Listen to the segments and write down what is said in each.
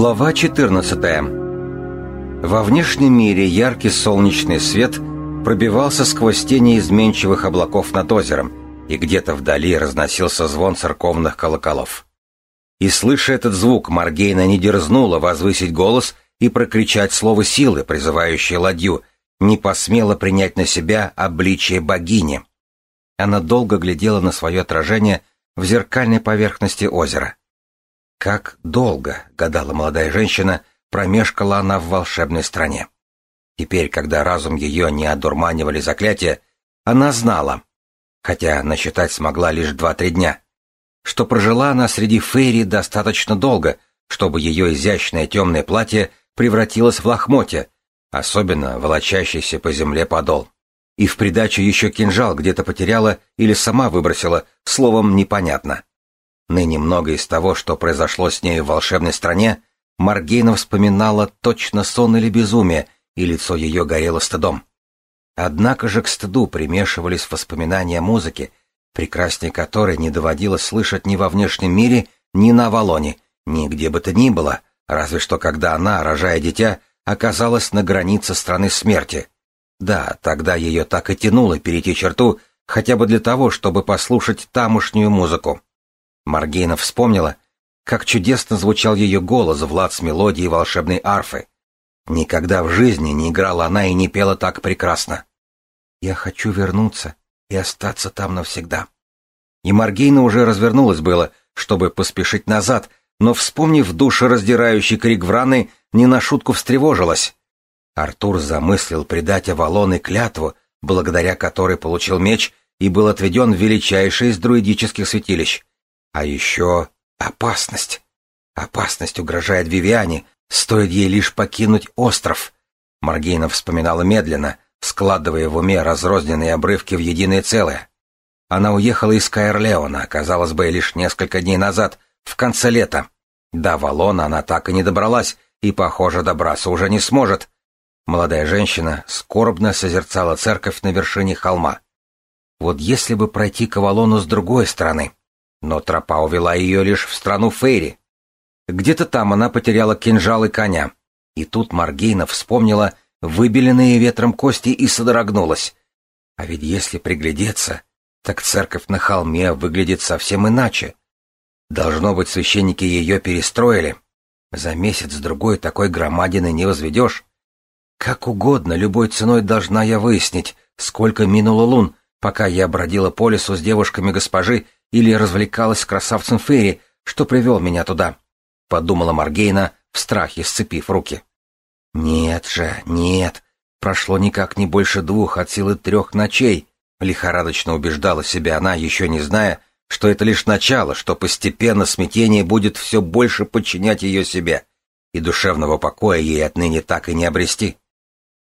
Глава 14 Во внешнем мире яркий солнечный свет пробивался сквозь тени изменчивых облаков над озером, и где-то вдали разносился звон церковных колоколов. И, слыша этот звук, Маргейна не дерзнула возвысить голос и прокричать слово силы, призывающее ладью, не посмела принять на себя обличие богини. Она долго глядела на свое отражение в зеркальной поверхности озера. Как долго, гадала молодая женщина, промешкала она в волшебной стране. Теперь, когда разум ее не одурманивали заклятия, она знала, хотя насчитать смогла лишь два-три дня, что прожила она среди фейри достаточно долго, чтобы ее изящное темное платье превратилось в лохмотье, особенно волочащийся по земле подол. И в придачу еще кинжал где-то потеряла или сама выбросила, словом, непонятно. Ныне много из того, что произошло с ней в волшебной стране, Маргейна вспоминала точно сон или безумие, и лицо ее горело стыдом. Однако же к стыду примешивались воспоминания о музыке, прекрасней которой не доводилось слышать ни во внешнем мире, ни на Авалоне, ни где бы то ни было, разве что когда она, рожая дитя, оказалась на границе страны смерти. Да, тогда ее так и тянуло перейти черту, хотя бы для того, чтобы послушать тамошнюю музыку. Маргейна вспомнила, как чудесно звучал ее голос Влад с мелодией волшебной арфы. Никогда в жизни не играла она и не пела так прекрасно. «Я хочу вернуться и остаться там навсегда». И Маргейна уже развернулась было, чтобы поспешить назад, но, вспомнив душераздирающий крик Враны, не на шутку встревожилась. Артур замыслил предать Авалон и клятву, благодаря которой получил меч и был отведен в величайшее из друидических святилищ. А еще опасность. Опасность угрожает Вивиане, стоит ей лишь покинуть остров. Маргейна вспоминала медленно, складывая в уме разрозненные обрывки в единое целое. Она уехала из Каэрлеона, казалось бы, лишь несколько дней назад, в конце лета. До Валона она так и не добралась, и, похоже, добраться уже не сможет. Молодая женщина скорбно созерцала церковь на вершине холма. Вот если бы пройти к Авалону с другой стороны. Но тропа увела ее лишь в страну Фейри. Где-то там она потеряла кинжал и коня. И тут Маргейна вспомнила выбеленные ветром кости и содрогнулась. А ведь если приглядеться, так церковь на холме выглядит совсем иначе. Должно быть, священники ее перестроили. За месяц-другой такой громадины не возведешь. Как угодно, любой ценой должна я выяснить, сколько минуло лун, пока я бродила по лесу с девушками госпожи или развлекалась с красавцем Ферри, что привел меня туда, — подумала Маргейна, в страхе сцепив руки. Нет же, нет, прошло никак не больше двух от силы трех ночей, — лихорадочно убеждала себя она, еще не зная, что это лишь начало, что постепенно смятение будет все больше подчинять ее себе, и душевного покоя ей отныне так и не обрести.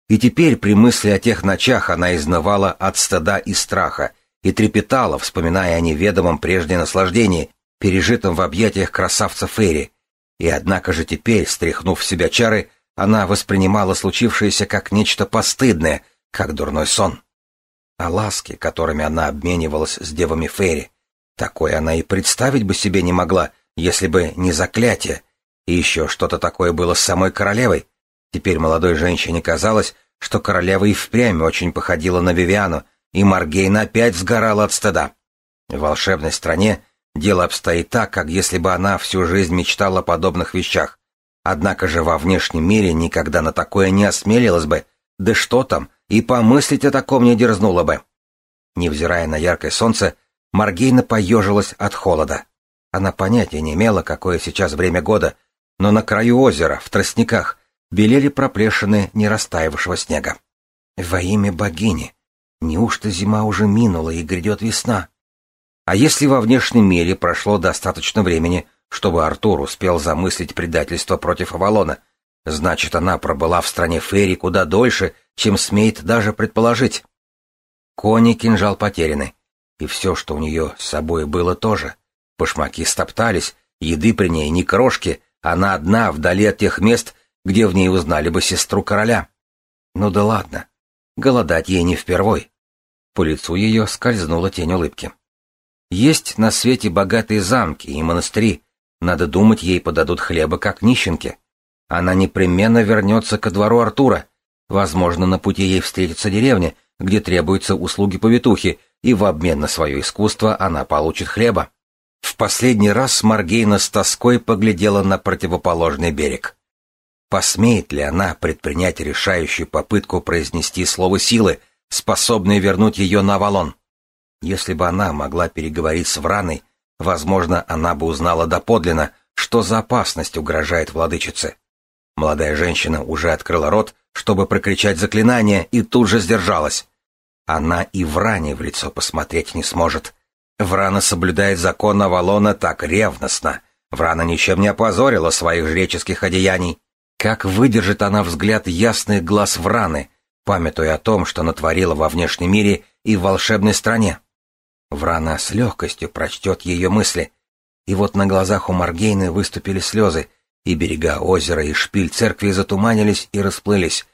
И теперь при мысли о тех ночах она изнывала от стыда и страха, и трепетала, вспоминая о неведомом прежде наслаждении, пережитом в объятиях красавца Ферри. И однако же теперь, стряхнув в себя чары, она воспринимала случившееся как нечто постыдное, как дурной сон. А ласки, которыми она обменивалась с девами Ферри, такое она и представить бы себе не могла, если бы не заклятие. И еще что-то такое было с самой королевой. Теперь молодой женщине казалось, что королева и впрямь очень походила на Вивиану, и Маргейна опять сгорала от стыда. В волшебной стране дело обстоит так, как если бы она всю жизнь мечтала о подобных вещах. Однако же во внешнем мире никогда на такое не осмелилась бы, да что там, и помыслить о таком не дерзнула бы. Невзирая на яркое солнце, Маргейна поежилась от холода. Она понятия не имела, какое сейчас время года, но на краю озера, в тростниках, белели проплешины нерастаявшего снега. Во имя богини! Неужто зима уже минула и грядет весна? А если во внешнем мире прошло достаточно времени, чтобы Артур успел замыслить предательство против Авалона, значит, она пробыла в стране Ферри куда дольше, чем смеет даже предположить. Кони кинжал потеряны, и все, что у нее с собой было тоже. Башмаки стоптались, еды при ней ни крошки, она одна вдали от тех мест, где в ней узнали бы сестру короля. Ну да ладно, Голодать ей не впервой. По лицу ее скользнула тень улыбки. Есть на свете богатые замки и монастыри. Надо думать, ей подадут хлеба, как нищенке. Она непременно вернется ко двору Артура. Возможно, на пути ей встретится деревня, где требуются услуги повитухи, и в обмен на свое искусство она получит хлеба. В последний раз Маргейна с тоской поглядела на противоположный берег. Посмеет ли она предпринять решающую попытку произнести слово силы, способное вернуть ее на Авалон? Если бы она могла переговорить с Враной, возможно, она бы узнала доподлинно, что за опасность угрожает владычице. Молодая женщина уже открыла рот, чтобы прокричать заклинание, и тут же сдержалась. Она и Вране в лицо посмотреть не сможет. Врана соблюдает закон Авалона так ревностно. Врана ничем не опозорила своих жреческих одеяний. Как выдержит она взгляд ясных глаз Враны, памятуя о том, что натворила во внешнем мире и в волшебной стране? Врана с легкостью прочтет ее мысли. И вот на глазах у Маргейны выступили слезы, и берега озера и шпиль церкви затуманились и расплылись,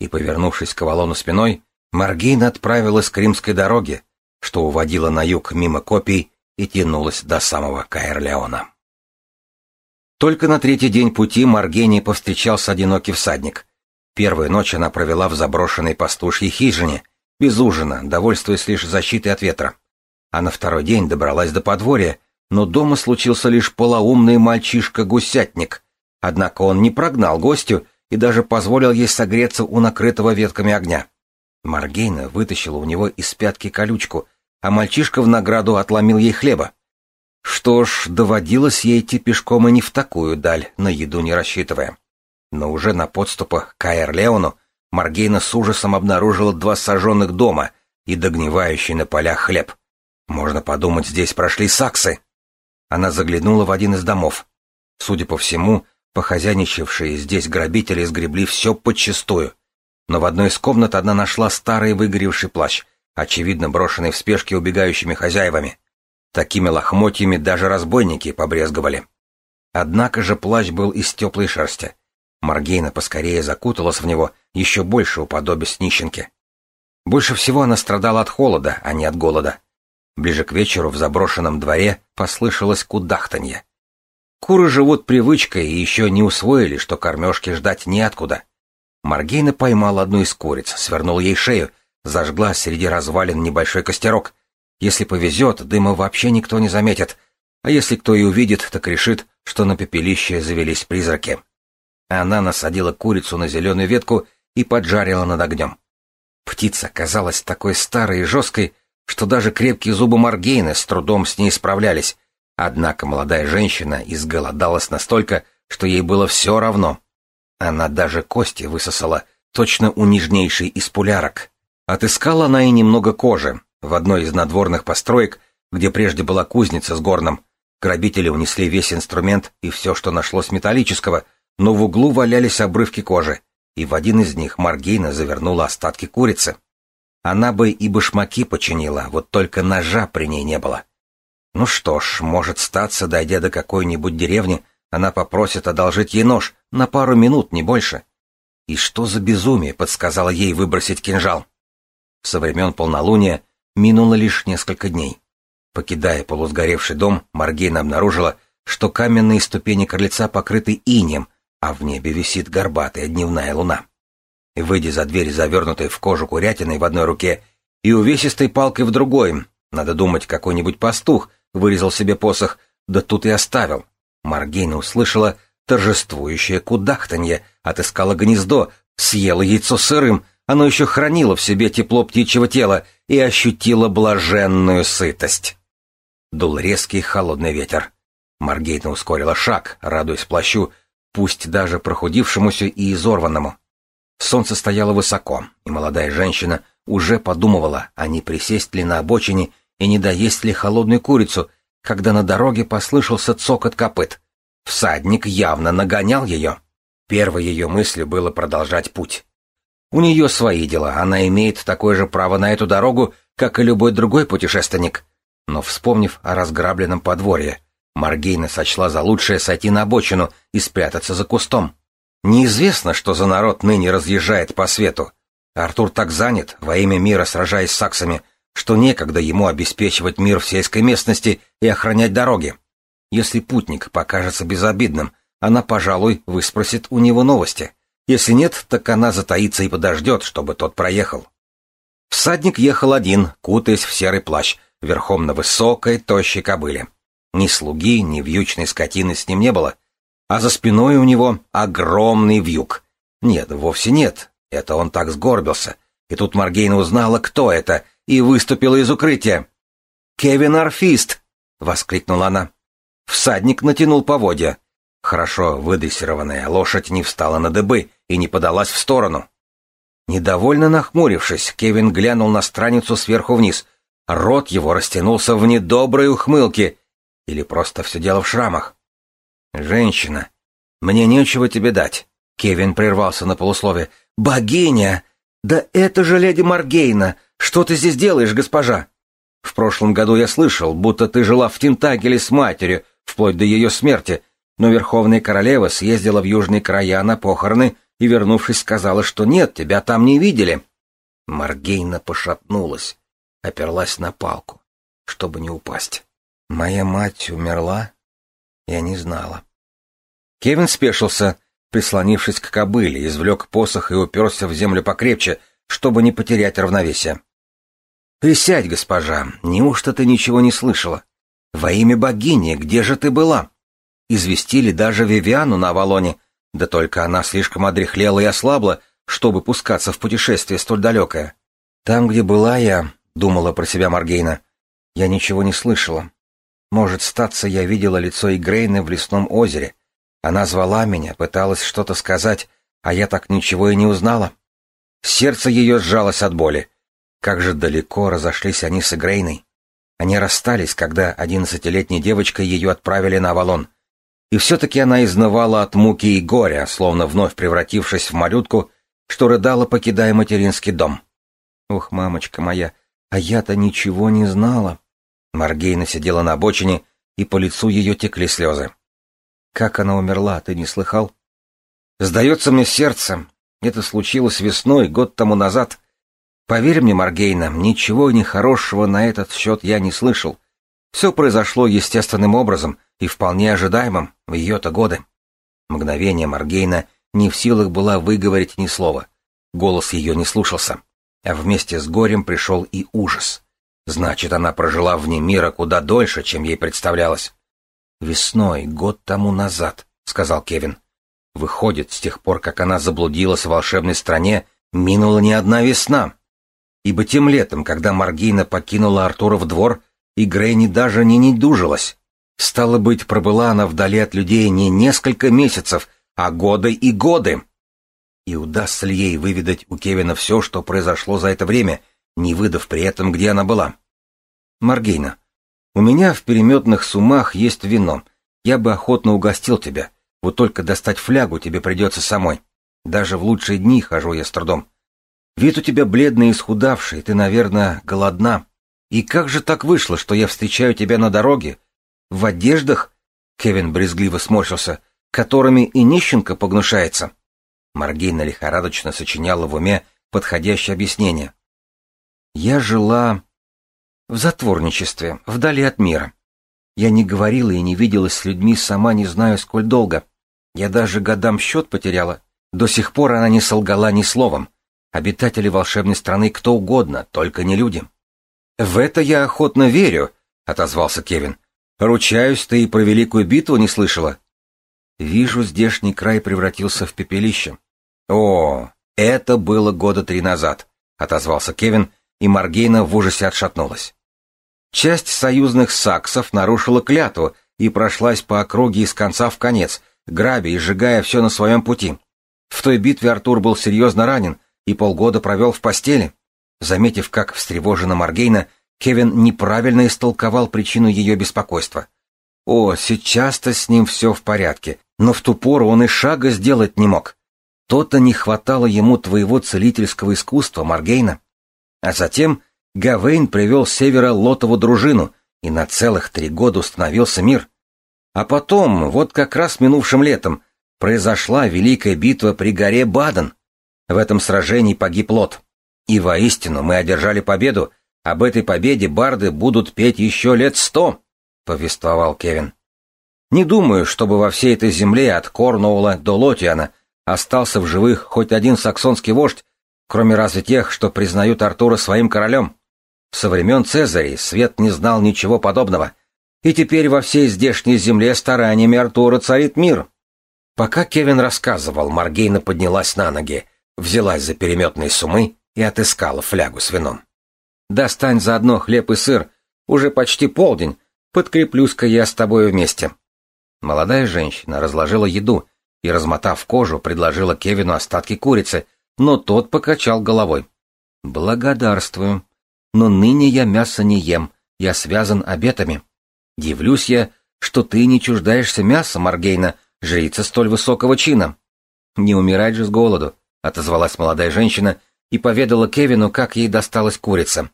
и, повернувшись к Авалону спиной, Маргейна отправилась к римской дороге, что уводила на юг мимо копий и тянулась до самого Каэрлеона. Только на третий день пути Маргене повстречался одинокий всадник. Первую ночь она провела в заброшенной пастушьей хижине, без ужина, довольствуясь лишь защитой от ветра. А на второй день добралась до подворья, но дома случился лишь полоумный мальчишка-гусятник. Однако он не прогнал гостю и даже позволил ей согреться у накрытого ветками огня. Маргейна вытащила у него из пятки колючку, а мальчишка в награду отломил ей хлеба. Что ж, доводилось ей идти пешком и не в такую даль, на еду не рассчитывая. Но уже на подступах к Аэрлеону Маргейна с ужасом обнаружила два сожженных дома и догнивающий на полях хлеб. Можно подумать, здесь прошли саксы. Она заглянула в один из домов. Судя по всему, похозяйничавшие здесь грабители сгребли все подчистую. Но в одной из комнат одна нашла старый выгоревший плащ, очевидно брошенный в спешке убегающими хозяевами. Такими лохмотьями даже разбойники побрезговали. Однако же плащ был из теплой шерсти. Маргейна поскорее закуталась в него, еще больше уподобясь нищенке. Больше всего она страдала от холода, а не от голода. Ближе к вечеру в заброшенном дворе послышалось кудахтанье. Куры живут привычкой и еще не усвоили, что кормежки ждать неоткуда. Маргейна поймала одну из куриц, свернула ей шею, зажгла среди развалин небольшой костерок, если повезет, дыма вообще никто не заметит, а если кто и увидит, так решит, что на пепелище завелись призраки. Она насадила курицу на зеленую ветку и поджарила над огнем. Птица казалась такой старой и жесткой, что даже крепкие зубы Маргейны с трудом с ней справлялись, однако молодая женщина изголодалась настолько, что ей было все равно. Она даже кости высосала, точно у нежнейшей из пулярок. Отыскала она и немного кожи, в одной из надворных построек, где прежде была кузница с горном, грабители унесли весь инструмент и все, что нашлось металлического, но в углу валялись обрывки кожи, и в один из них Маргейна завернула остатки курицы. Она бы и башмаки починила, вот только ножа при ней не было. Ну что ж, может статься, дойдя до какой-нибудь деревни, она попросит одолжить ей нож на пару минут, не больше. И что за безумие подсказало ей выбросить кинжал? Со времен полнолуния Минуло лишь несколько дней. Покидая полусгоревший дом, Маргейна обнаружила, что каменные ступени крыльца покрыты инеем, а в небе висит горбатая дневная луна. Выйдя за дверь, завернутой в кожу курятиной в одной руке и увесистой палкой в другой, надо думать, какой-нибудь пастух вырезал себе посох, да тут и оставил. Маргейна услышала торжествующее кудахтанье, отыскала гнездо, съела яйцо сырым, оно еще хранило в себе тепло птичьего тела и ощутило блаженную сытость. Дул резкий холодный ветер. Маргейна ускорила шаг, радуясь плащу, пусть даже прохудившемуся и изорванному. Солнце стояло высоко, и молодая женщина уже подумывала, а не присесть ли на обочине и не доесть ли холодную курицу, когда на дороге послышался цокот копыт. Всадник явно нагонял ее. Первой ее мыслью было продолжать путь. У нее свои дела, она имеет такое же право на эту дорогу, как и любой другой путешественник. Но вспомнив о разграбленном подворье, Маргейна сочла за лучшее сойти на обочину и спрятаться за кустом. Неизвестно, что за народ ныне разъезжает по свету. Артур так занят, во имя мира сражаясь с саксами, что некогда ему обеспечивать мир в сельской местности и охранять дороги. Если путник покажется безобидным, она, пожалуй, выспросит у него новости. Если нет, так она затаится и подождет, чтобы тот проехал. Всадник ехал один, кутаясь в серый плащ, верхом на высокой, тощей кобыле. Ни слуги, ни вьючной скотины с ним не было, а за спиной у него огромный вьюг. Нет, вовсе нет, это он так сгорбился. И тут Маргейна узнала, кто это, и выступила из укрытия. «Кевин Арфист!» — воскликнула она. Всадник натянул поводья. Хорошо выдрессированная лошадь не встала на дыбы и не подалась в сторону. Недовольно нахмурившись, Кевин глянул на страницу сверху вниз. Рот его растянулся в недоброй ухмылке. Или просто все дело в шрамах. «Женщина, мне нечего тебе дать». Кевин прервался на полуслове. «Богиня! Да это же леди Маргейна! Что ты здесь делаешь, госпожа?» «В прошлом году я слышал, будто ты жила в Тентагеле с матерью, вплоть до ее смерти, но Верховная Королева съездила в южные края на похороны и, вернувшись, сказала, что нет, тебя там не видели. Маргейна пошатнулась, оперлась на палку, чтобы не упасть. Моя мать умерла? Я не знала. Кевин спешился, прислонившись к кобыле, извлек посох и уперся в землю покрепче, чтобы не потерять равновесие. «Присядь, госпожа, неужто ты ничего не слышала? Во имя богини, где же ты была?» Известили даже Вивиану на Авалоне, да только она слишком одряхлела и ослабла, чтобы пускаться в путешествие столь далекое. Там, где была я, думала про себя Маргейна, я ничего не слышала. Может, статься я видела лицо Игрейны в лесном озере. Она звала меня, пыталась что-то сказать, а я так ничего и не узнала. Сердце ее сжалось от боли. Как же далеко разошлись они с Игрейной. Они расстались, когда одиннадцатилетней девочкой ее отправили на Авалон — и все-таки она изнывала от муки и горя, словно вновь превратившись в малютку, что рыдала, покидая материнский дом. «Ох, мамочка моя, а я-то ничего не знала». Маргейна сидела на обочине, и по лицу ее текли слезы. «Как она умерла, ты не слыхал?» «Сдается мне сердце. Это случилось весной, год тому назад. Поверь мне, Маргейна, ничего нехорошего на этот счет я не слышал. Все произошло естественным образом — и вполне ожидаемым в ее-то годы. Мгновение Маргейна не в силах была выговорить ни слова. Голос ее не слушался. А вместе с горем пришел и ужас. Значит, она прожила вне мира куда дольше, чем ей представлялось. «Весной, год тому назад», — сказал Кевин. «Выходит, с тех пор, как она заблудилась в волшебной стране, минула не одна весна. Ибо тем летом, когда Маргейна покинула Артура в двор, и Грейни даже не недужилась. Стало быть, пробыла она вдали от людей не несколько месяцев, а годы и годы. И удастся ли ей выведать у Кевина все, что произошло за это время, не выдав при этом, где она была? Маргейна, у меня в переметных сумах есть вино. Я бы охотно угостил тебя. Вот только достать флягу тебе придется самой. Даже в лучшие дни хожу я с трудом. Вид у тебя бледный и исхудавший, ты, наверное, голодна. И как же так вышло, что я встречаю тебя на дороге, в одеждах? Кевин брезгливо сморщился. Которыми и нищенка погнушается. Маргейна лихорадочно сочиняла в уме подходящее объяснение. Я жила в затворничестве, вдали от мира. Я не говорила и не виделась с людьми сама не знаю сколь долго. Я даже годам счет потеряла. До сих пор она не солгала ни словом. Обитатели волшебной страны кто угодно, только не люди. «В это я охотно верю», — отозвался Кевин. Ручаюсь, ты и про великую битву не слышала. Вижу, здешний край превратился в пепелище. О, это было года три назад, отозвался Кевин, и Маргейна в ужасе отшатнулась. Часть союзных саксов нарушила клятву и прошлась по округе из конца в конец, грабя и сжигая все на своем пути. В той битве Артур был серьезно ранен и полгода провел в постели. Заметив, как встревожена Маргейна, Кевин неправильно истолковал причину ее беспокойства. О, сейчас-то с ним все в порядке, но в ту пору он и шага сделать не мог. То-то не хватало ему твоего целительского искусства, Маргейна. А затем Гавейн привел с севера Лотову дружину, и на целых три года установился мир. А потом, вот как раз минувшим летом, произошла великая битва при горе Баден. В этом сражении погиб Лот. И воистину мы одержали победу, об этой победе барды будут петь еще лет сто, — повествовал Кевин. Не думаю, чтобы во всей этой земле от Корнуола до Лотиана остался в живых хоть один саксонский вождь, кроме разве тех, что признают Артура своим королем. Со времен Цезарей свет не знал ничего подобного, и теперь во всей здешней земле стараниями Артура царит мир. Пока Кевин рассказывал, Маргейна поднялась на ноги, взялась за переметные сумы и отыскала флягу с вином. «Достань заодно хлеб и сыр, уже почти полдень, подкреплюсь-ка я с тобой вместе». Молодая женщина разложила еду и, размотав кожу, предложила Кевину остатки курицы, но тот покачал головой. «Благодарствую. Но ныне я мясо не ем, я связан обетами. Дивлюсь я, что ты не чуждаешься мяса, Маргейна, жрица столь высокого чина». «Не умирать же с голоду», — отозвалась молодая женщина и поведала Кевину, как ей досталась курица.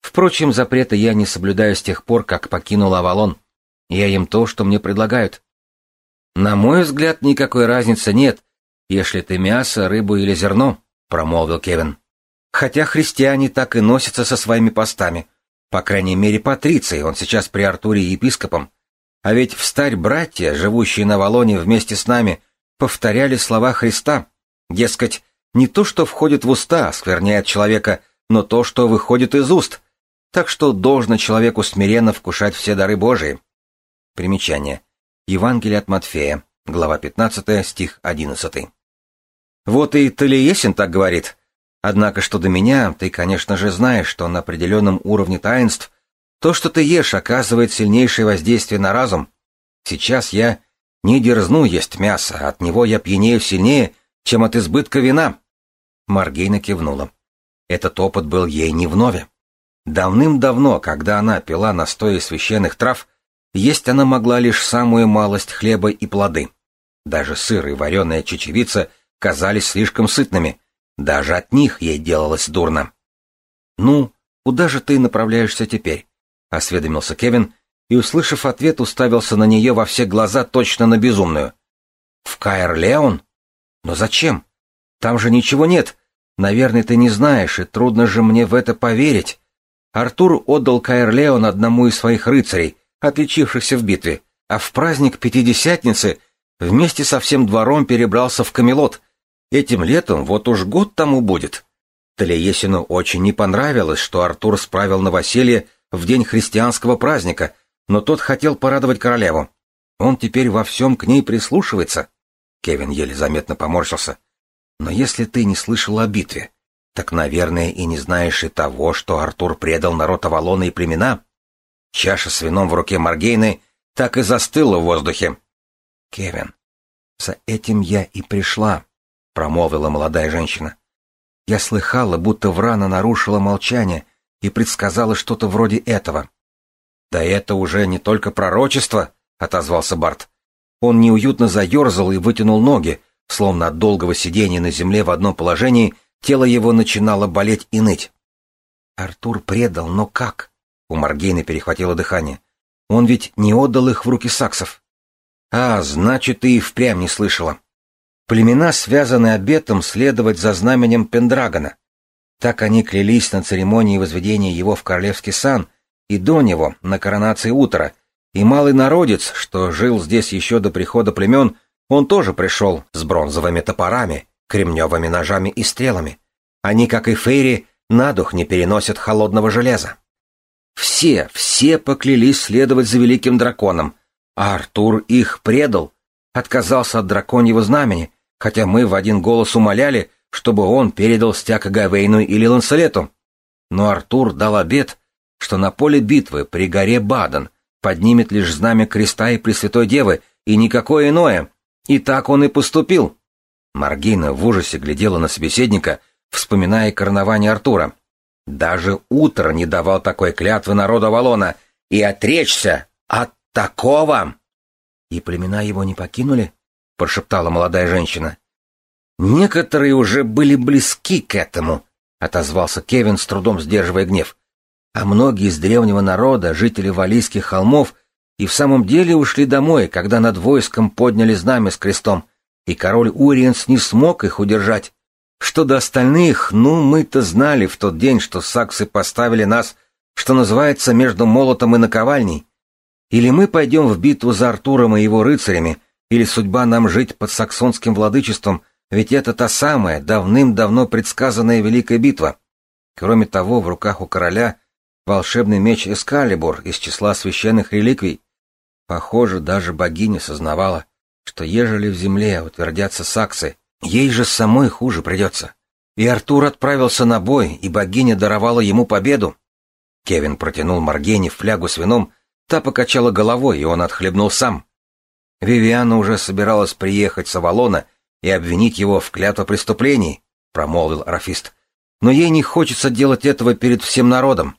«Впрочем, запрета я не соблюдаю с тех пор, как покинула Авалон. Я ем то, что мне предлагают. На мой взгляд, никакой разницы нет, если ты мясо, рыбу или зерно, промолвил Кевин. Хотя христиане так и носятся со своими постами. По крайней мере, Патриции, он сейчас при Артуре епископом. А ведь встарь братья, живущие на Валоне вместе с нами, повторяли слова Христа. Дескать, не то, что входит в уста, оскверняет человека, но то, что выходит из уст. Так что должно человеку смиренно вкушать все дары Божии. Примечание. Евангелие от Матфея, глава 15, стих 11. Вот и Талиесин так говорит. Однако, что до меня, ты, конечно же, знаешь, что на определенном уровне таинств то, что ты ешь, оказывает сильнейшее воздействие на разум. Сейчас я не дерзну есть мясо, от него я пьянею сильнее, чем от избытка вина. Маргейна кивнула. Этот опыт был ей не вновь. Давным-давно, когда она пила настои священных трав, есть она могла лишь самую малость хлеба и плоды. Даже сыр и вареная чечевица казались слишком сытными. Даже от них ей делалось дурно. «Ну, куда же ты направляешься теперь?» — осведомился Кевин, и, услышав ответ, уставился на нее во все глаза точно на безумную. «В Каэр-Леон? Но зачем? Там же ничего нет. Наверное, ты не знаешь, и трудно же мне в это поверить. Артур отдал Каэр-Леон одному из своих рыцарей, отличившихся в битве, а в праздник Пятидесятницы вместе со всем двором перебрался в Камелот. Этим летом вот уж год тому будет. Талиесину очень не понравилось, что Артур справил новоселье в день христианского праздника, но тот хотел порадовать королеву. Он теперь во всем к ней прислушивается. Кевин еле заметно поморщился. Но если ты не слышал о битве, так, наверное, и не знаешь и того, что Артур предал народ Авалона и племена. Чаша с вином в руке Маргейны так и застыла в воздухе. «Кевин, за этим я и пришла», — промолвила молодая женщина. «Я слыхала, будто Врана нарушила молчание и предсказала что-то вроде этого». «Да это уже не только пророчество», — отозвался Барт. Он неуютно заерзал и вытянул ноги, словно от долгого сидения на земле в одном положении тело его начинало болеть и ныть. «Артур предал, но как?» У Маргейны перехватило дыхание. Он ведь не отдал их в руки саксов. А, значит, ты и впрямь не слышала. Племена связаны обетом следовать за знаменем Пендрагона. Так они клялись на церемонии возведения его в королевский сан и до него, на коронации утра, и малый народец, что жил здесь еще до прихода племен, он тоже пришел с бронзовыми топорами, кремневыми ножами и стрелами. Они, как и Фейри, на дух не переносят холодного железа. Все, все поклялись следовать за великим драконом, а Артур их предал, отказался от драконьего знамени, хотя мы в один голос умоляли, чтобы он передал стяг Гавейну или Ланселету. Но Артур дал обет, что на поле битвы при горе Баден поднимет лишь знамя креста и Пресвятой Девы, и никакое иное. И так он и поступил. Маргина в ужасе глядела на собеседника, вспоминая коронование Артура. Даже утро не давал такой клятвы народа Валона и отречься от такого. И племена его не покинули? прошептала молодая женщина. Некоторые уже были близки к этому, отозвался Кевин, с трудом сдерживая гнев. А многие из древнего народа, жители Валийских холмов, и в самом деле ушли домой, когда над войском подняли знамя с крестом, и король Уриенс не смог их удержать. Что до остальных, ну, мы-то знали в тот день, что саксы поставили нас, что называется, между молотом и наковальней. Или мы пойдем в битву за Артуром и его рыцарями, или судьба нам жить под саксонским владычеством, ведь это та самая, давным-давно предсказанная Великая битва. Кроме того, в руках у короля волшебный меч Эскалибур из числа священных реликвий. Похоже, даже богиня сознавала, что ежели в земле утвердятся саксы, ей же самой хуже придется. И Артур отправился на бой, и богиня даровала ему победу. Кевин протянул Маргене флягу с вином, та покачала головой, и он отхлебнул сам. Вивиана уже собиралась приехать с Авалона и обвинить его в клятвопреступлении, промолвил Арафист. Но ей не хочется делать этого перед всем народом.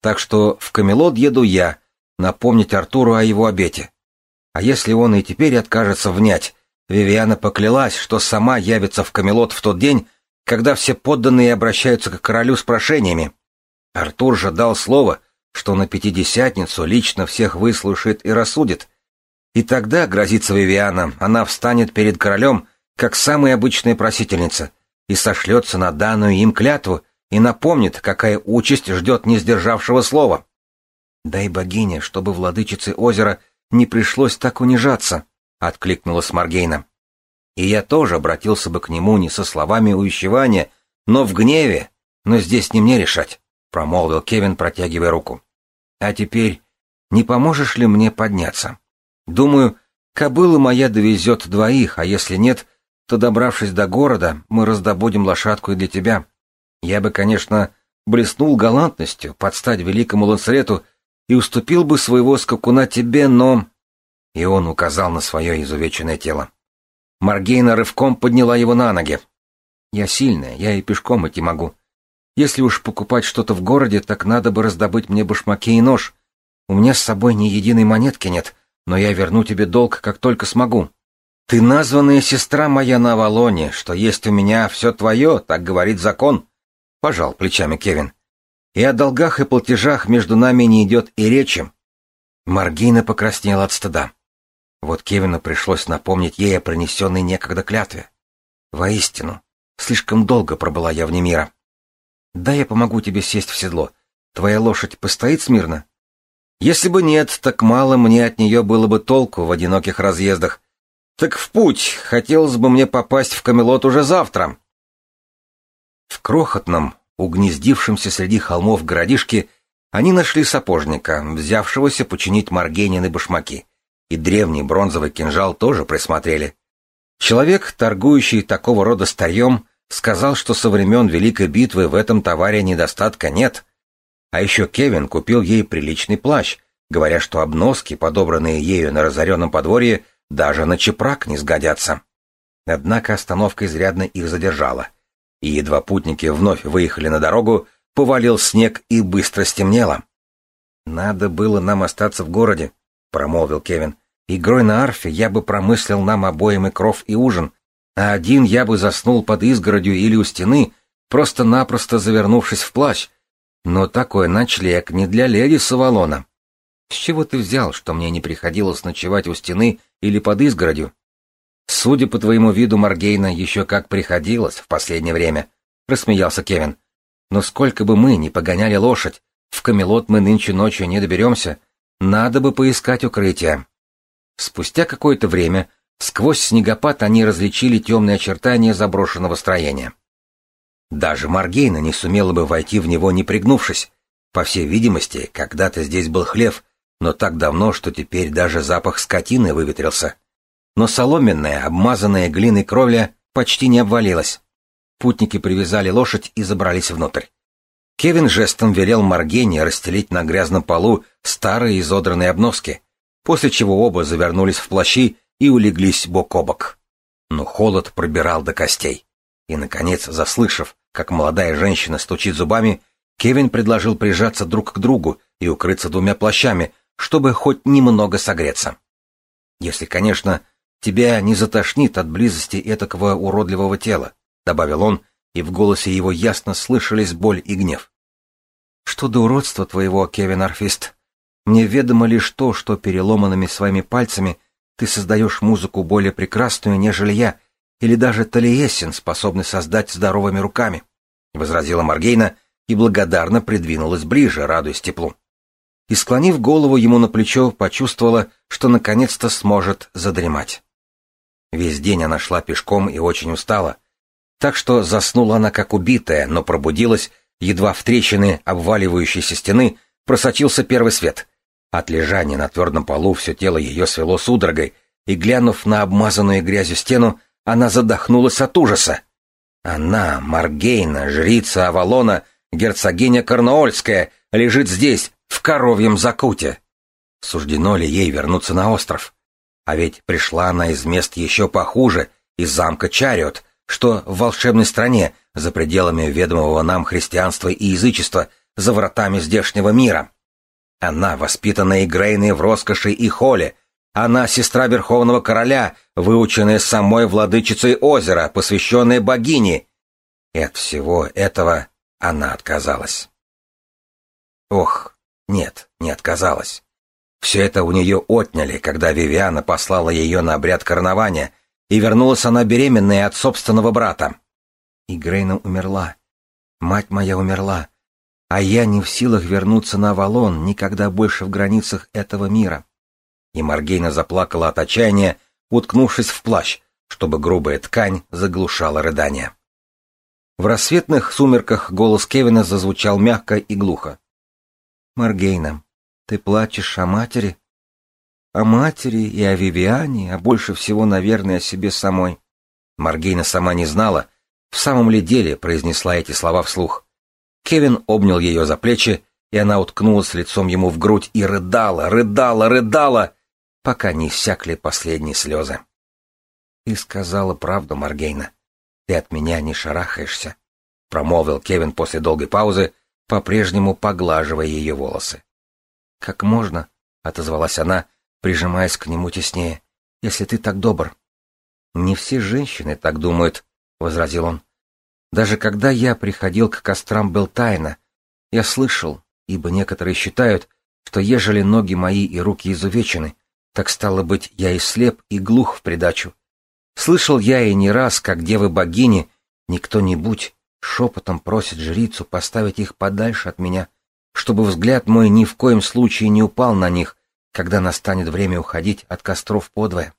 Так что в Камелот еду я, напомнить Артуру о его обете. А если он и теперь откажется внять, Вивиана поклялась, что сама явится в Камелот в тот день, когда все подданные обращаются к королю с прошениями. Артур же дал слово, что на Пятидесятницу лично всех выслушает и рассудит. И тогда, грозится Вивиана, она встанет перед королем, как самая обычная просительница, и сошлется на данную им клятву и напомнит, какая участь ждет несдержавшего слова. «Дай богиня, чтобы владычице озера не пришлось так унижаться», — откликнулась Маргейна. «И я тоже обратился бы к нему не со словами увещевания, но в гневе, но здесь не мне решать промолвил Кевин, протягивая руку. А теперь не поможешь ли мне подняться? Думаю, кобыла моя довезет двоих, а если нет, то, добравшись до города, мы раздобудем лошадку и для тебя. Я бы, конечно, блеснул галантностью под стать великому ланцерету и уступил бы своего скакуна тебе, но...» И он указал на свое изувеченное тело. Маргейна рывком подняла его на ноги. «Я сильная, я и пешком идти могу. Если уж покупать что-то в городе, так надо бы раздобыть мне башмаки и нож. У меня с собой ни единой монетки нет, но я верну тебе долг, как только смогу. Ты названная сестра моя на Авалоне, что есть у меня все твое, так говорит закон. Пожал плечами Кевин. И о долгах и платежах между нами не идет и речи. Маргина покраснела от стыда. Вот Кевину пришлось напомнить ей о принесенной некогда клятве. Воистину, слишком долго пробыла я вне мира. Да, я помогу тебе сесть в седло. Твоя лошадь постоит смирно? Если бы нет, так мало мне от нее было бы толку в одиноких разъездах. Так в путь, хотелось бы мне попасть в Камелот уже завтра. В крохотном, угнездившемся среди холмов городишке, они нашли сапожника, взявшегося починить Маргенины башмаки, и древний бронзовый кинжал тоже присмотрели. Человек, торгующий такого рода старьем, Сказал, что со времен Великой битвы в этом товаре недостатка нет. А еще Кевин купил ей приличный плащ, говоря, что обноски, подобранные ею на разоренном подворье, даже на чепрак не сгодятся. Однако остановка изрядно их задержала. И едва путники вновь выехали на дорогу, повалил снег и быстро стемнело. «Надо было нам остаться в городе», — промолвил Кевин. «Игрой на арфе я бы промыслил нам обоим и кров, и ужин, а один я бы заснул под изгородью или у стены, просто-напросто завернувшись в плащ. Но такой ночлег не для леди Савалона. С чего ты взял, что мне не приходилось ночевать у стены или под изгородью? Судя по твоему виду, Маргейна, еще как приходилось в последнее время, — рассмеялся Кевин. Но сколько бы мы ни погоняли лошадь, в Камелот мы нынче ночью не доберемся, надо бы поискать укрытие. Спустя какое-то время Сквозь снегопад они различили темные очертания заброшенного строения. Даже Маргейна не сумела бы войти в него, не пригнувшись. По всей видимости, когда-то здесь был хлев, но так давно, что теперь даже запах скотины выветрился. Но соломенная, обмазанная глиной кровля почти не обвалилась. Путники привязали лошадь и забрались внутрь. Кевин жестом велел Маргене расстелить на грязном полу старые изодранные обноски, после чего оба завернулись в плащи и улеглись бок о бок. Но холод пробирал до костей. И, наконец, заслышав, как молодая женщина стучит зубами, Кевин предложил прижаться друг к другу и укрыться двумя плащами, чтобы хоть немного согреться. Если, конечно, тебя не затошнит от близости этакого уродливого тела, добавил он, и в голосе его ясно слышались боль и гнев. Что до уродства твоего, Кевин Арфист, мне ведомо лишь то, что переломанными своими пальцами ты создаешь музыку более прекрасную, нежели я, или даже Талиесин способный создать здоровыми руками, — возразила Маргейна и благодарно придвинулась ближе, радуясь теплу. и, склонив голову ему на плечо, почувствовала, что наконец-то сможет задремать. Весь день она шла пешком и очень устала, так что заснула она как убитая, но пробудилась, едва в трещины обваливающейся стены просочился первый свет. От лежания на твердом полу все тело ее свело судорогой, и, глянув на обмазанную грязью стену, она задохнулась от ужаса. Она, Маргейна, жрица Авалона, герцогиня Корнуольская, лежит здесь, в коровьем закуте. Суждено ли ей вернуться на остров? А ведь пришла она из мест еще похуже, из замка Чариот, что в волшебной стране, за пределами ведомого нам христианства и язычества, за вратами здешнего мира. Она, воспитанная Грейной в роскоши и холе, она сестра Верховного Короля, выученная самой владычицей озера, посвященная богине. И от всего этого она отказалась. Ох, нет, не отказалась. Все это у нее отняли, когда Вивиана послала ее на обряд коронования, и вернулась она беременная от собственного брата. И Грейна умерла. Мать моя умерла. А я не в силах вернуться на Авалон никогда больше в границах этого мира. И Маргейна заплакала от отчаяния, уткнувшись в плащ, чтобы грубая ткань заглушала рыдания. В рассветных сумерках голос Кевина зазвучал мягко и глухо. «Маргейна, ты плачешь о матери?» «О матери и о Вивиане, а больше всего, наверное, о себе самой». Маргейна сама не знала, в самом ли деле произнесла эти слова вслух. Кевин обнял ее за плечи, и она уткнулась лицом ему в грудь и рыдала, рыдала, рыдала, пока не иссякли последние слезы. «Ты сказала правду, Маргейна. Ты от меня не шарахаешься», — промолвил Кевин после долгой паузы, по-прежнему поглаживая ее волосы. «Как можно?» — отозвалась она, прижимаясь к нему теснее. «Если ты так добр». «Не все женщины так думают», — возразил он. «Даже когда я приходил к кострам был тайно, я слышал, ибо некоторые считают, что ежели ноги мои и руки изувечены, так стало быть, я и слеп, и глух в придачу. Слышал я и не раз, как девы-богини, не кто-нибудь, шепотом просит жрицу поставить их подальше от меня, чтобы взгляд мой ни в коем случае не упал на них, когда настанет время уходить от костров подвое.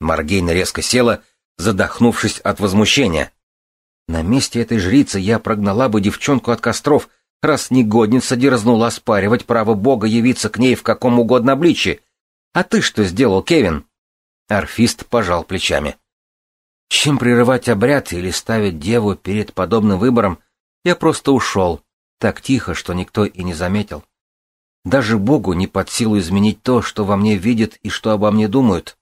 Маргейна резко села, задохнувшись от возмущения. На месте этой жрицы я прогнала бы девчонку от костров, раз негодница дерзнула оспаривать право Бога явиться к ней в каком угодно обличье, а ты что сделал, Кевин? Арфист пожал плечами. Чем прерывать обряд или ставить деву перед подобным выбором, я просто ушел, так тихо, что никто и не заметил. Даже Богу не под силу изменить то, что во мне видят и что обо мне думают.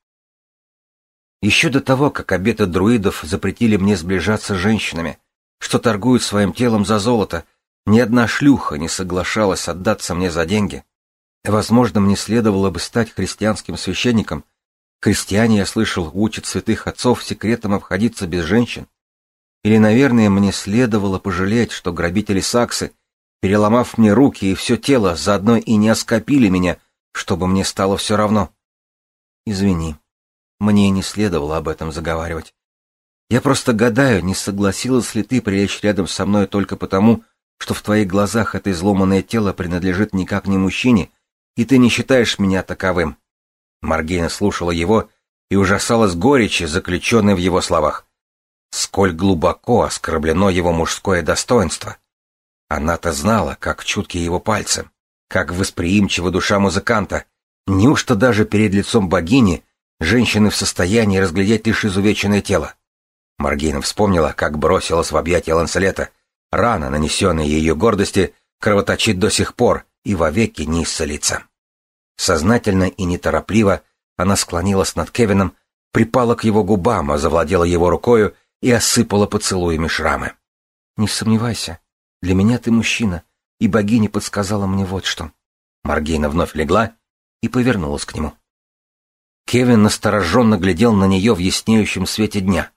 Еще до того, как обеты друидов запретили мне сближаться с женщинами, что торгуют своим телом за золото, ни одна шлюха не соглашалась отдаться мне за деньги. Возможно, мне следовало бы стать христианским священником. Христиане, я слышал, учат святых отцов секретом обходиться без женщин. Или, наверное, мне следовало пожалеть, что грабители саксы, переломав мне руки и все тело, заодно и не оскопили меня, чтобы мне стало все равно. Извини, мне не следовало об этом заговаривать. Я просто гадаю, не согласилась ли ты прилечь рядом со мной только потому, что в твоих глазах это изломанное тело принадлежит никак не мужчине, и ты не считаешь меня таковым». Маргейна слушала его и ужасалась горечи, заключенной в его словах. Сколь глубоко оскорблено его мужское достоинство. Она-то знала, как чутки его пальцы, как восприимчива душа музыканта. Неужто даже перед лицом богини женщины в состоянии разглядеть лишь изувеченное тело? Маргейна вспомнила, как бросилась в объятия Ланселета. Рана, нанесенная ее гордости, кровоточит до сих пор, и вовеки не исцелится. Сознательно и неторопливо она склонилась над Кевином, припала к его губам, а завладела его рукою и осыпала поцелуями шрамы. «Не сомневайся, для меня ты мужчина, и богиня подсказала мне вот что». Маргейна вновь легла и повернулась к нему. Кевин настороженно глядел на нее в яснеющем свете дня.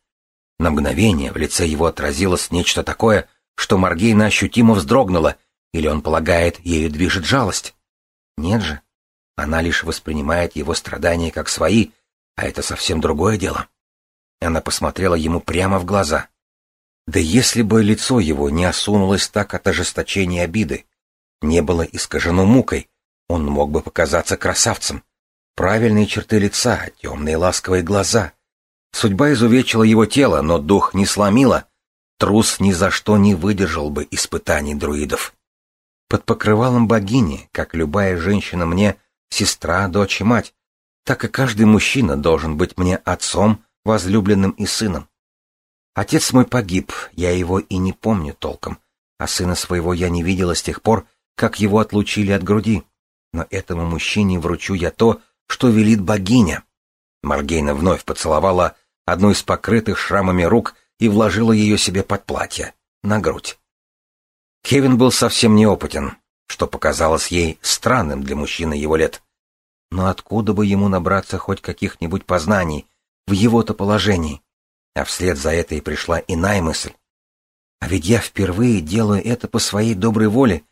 На мгновение в лице его отразилось нечто такое, что Маргейна ощутимо вздрогнула или он полагает, ею движет жалость? Нет же. Она лишь воспринимает его страдания как свои, а это совсем другое дело. Она посмотрела ему прямо в глаза. Да если бы лицо его не осунулось так от ожесточения обиды, не было искажено мукой, Он мог бы показаться красавцем. Правильные черты лица, темные ласковые глаза. Судьба изувечила его тело, но дух не сломила. Трус ни за что не выдержал бы испытаний друидов. Под покрывалом богини, как любая женщина мне, сестра, дочь и мать, так и каждый мужчина должен быть мне отцом, возлюбленным и сыном. Отец мой погиб, я его и не помню толком, а сына своего я не видела с тех пор, как его отлучили от груди. Но этому мужчине вручу я то, что велит богиня. Маргейна вновь поцеловала одну из покрытых шрамами рук и вложила ее себе под платье, на грудь. Кевин был совсем неопытен, что показалось ей странным для мужчины его лет. Но откуда бы ему набраться хоть каких-нибудь познаний в его-то положении? А вслед за это и пришла иная мысль. А ведь я впервые делаю это по своей доброй воле,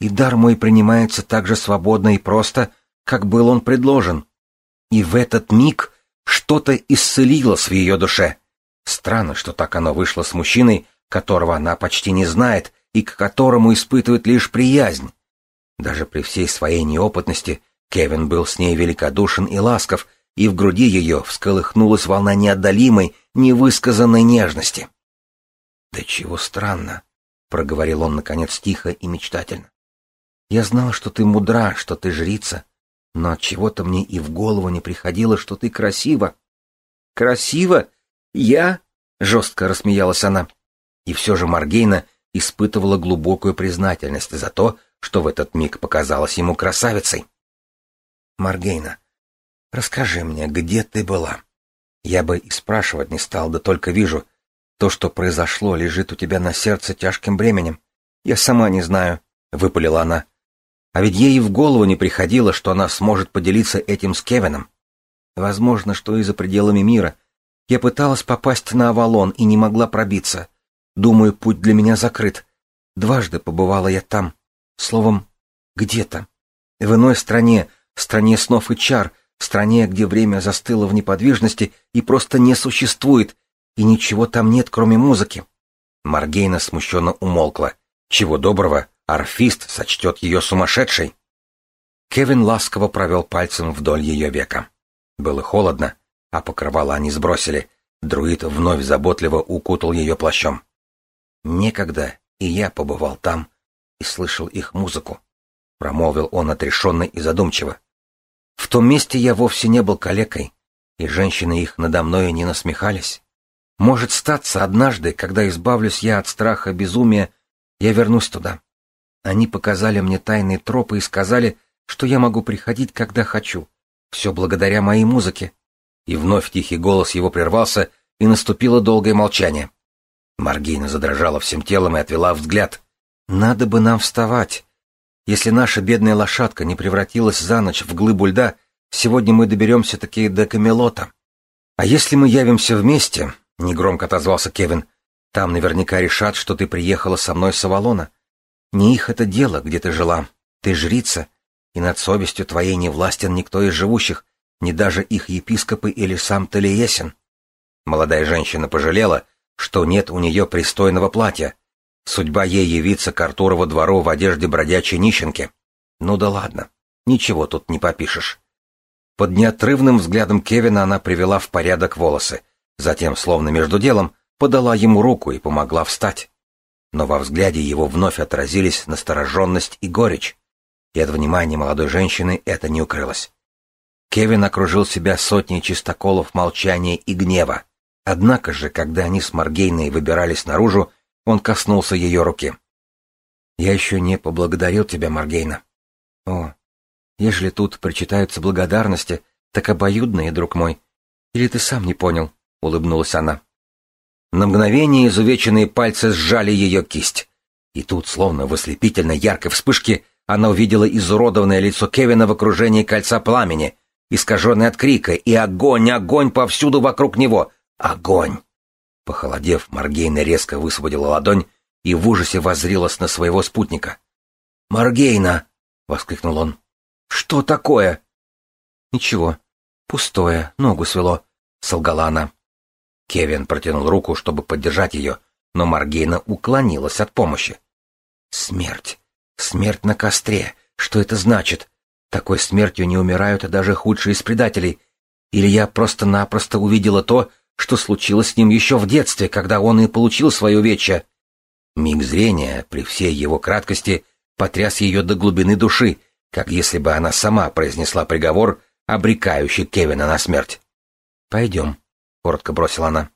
и дар мой принимается так же свободно и просто, как был он предложен. И в этот миг что-то исцелилось в ее душе. Странно, что так оно вышло с мужчиной, которого она почти не знает и к которому испытывает лишь приязнь. Даже при всей своей неопытности Кевин был с ней великодушен и ласков, и в груди ее всколыхнулась волна неотдалимой, невысказанной нежности. «Да чего странно», — проговорил он, наконец, тихо и мечтательно. «Я знал, что ты мудра, что ты жрица, но от чего то мне и в голову не приходило, что ты красива». «Красиво? Я?» — жестко рассмеялась она. И все же Маргейна испытывала глубокую признательность за то, что в этот миг показалась ему красавицей. «Маргейна, расскажи мне, где ты была?» Я бы и спрашивать не стал, да только вижу, то, что произошло, лежит у тебя на сердце тяжким бременем. Я сама не знаю, — выпалила она. А ведь ей и в голову не приходило, что она сможет поделиться этим с Кевином. Возможно, что и за пределами мира. Я пыталась попасть на Авалон и не могла пробиться. Думаю, путь для меня закрыт. Дважды побывала я там. Словом, где-то. В иной стране, в стране снов и чар, в стране, где время застыло в неподвижности и просто не существует, и ничего там нет, кроме музыки. Маргейна смущенно умолкла. Чего доброго, орфист сочтет ее сумасшедшей. Кевин ласково провел пальцем вдоль ее века. Было холодно, а покрывало они сбросили. Друид вновь заботливо укутал ее плащом. Некогда и я побывал там и слышал их музыку. Промолвил он отрешенно и задумчиво. В том месте я вовсе не был калекой, и женщины их надо мною не насмехались. Может статься, однажды, когда избавлюсь я от страха безумия, я вернусь туда. Они показали мне тайные тропы и сказали, что я могу приходить, когда хочу. Все благодаря моей музыке. И вновь тихий голос его прервался, и наступило долгое молчание. Маргина задрожала всем телом и отвела взгляд. «Надо бы нам вставать. Если наша бедная лошадка не превратилась за ночь в глыбу льда, сегодня мы доберемся таки до Камелота. А если мы явимся вместе, — негромко отозвался Кевин. «Там наверняка решат, что ты приехала со мной с Авалона. Не их это дело, где ты жила. Ты жрица, и над совестью твоей не властен никто из живущих, ни даже их епископы или сам Талиесин». Молодая женщина пожалела, что нет у нее пристойного платья. Судьба ей явиться к Артурову двору в одежде бродячей нищенки. Ну да ладно, ничего тут не попишешь. Под неотрывным взглядом Кевина она привела в порядок волосы, Затем, словно между делом, подала ему руку и помогла встать. Но во взгляде его вновь отразились настороженность и горечь, и от внимания молодой женщины это не укрылось. Кевин окружил себя сотней чистоколов молчания и гнева. Однако же, когда они с Маргейной выбирались наружу, он коснулся ее руки. «Я еще не поблагодарил тебя, Маргейна». «О, ежели тут причитаются благодарности, так обоюдные, друг мой. Или ты сам не понял?» — улыбнулась она. На мгновение изувеченные пальцы сжали ее кисть. И тут, словно в ослепительно яркой вспышке, она увидела изуродованное лицо Кевина в окружении кольца пламени, искаженное от крика, и огонь, огонь повсюду вокруг него. Огонь! Похолодев, Маргейна резко высвободила ладонь и в ужасе воззрилась на своего спутника. «Маргейна!» — воскликнул он. «Что такое?» «Ничего. Пустое. Ногу свело», — солгала она. Кевин протянул руку, чтобы поддержать ее, но Маргейна уклонилась от помощи. «Смерть! Смерть на костре! Что это значит? Такой смертью не умирают даже худшие из предателей. Или я просто-напросто увидела то, что случилось с ним еще в детстве, когда он и получил свое вече. Миг зрения, при всей его краткости, потряс ее до глубины души, как если бы она сама произнесла приговор, обрекающий Кевина на смерть. «Пойдем», — коротко бросила она.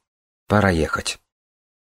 «Пора ехать».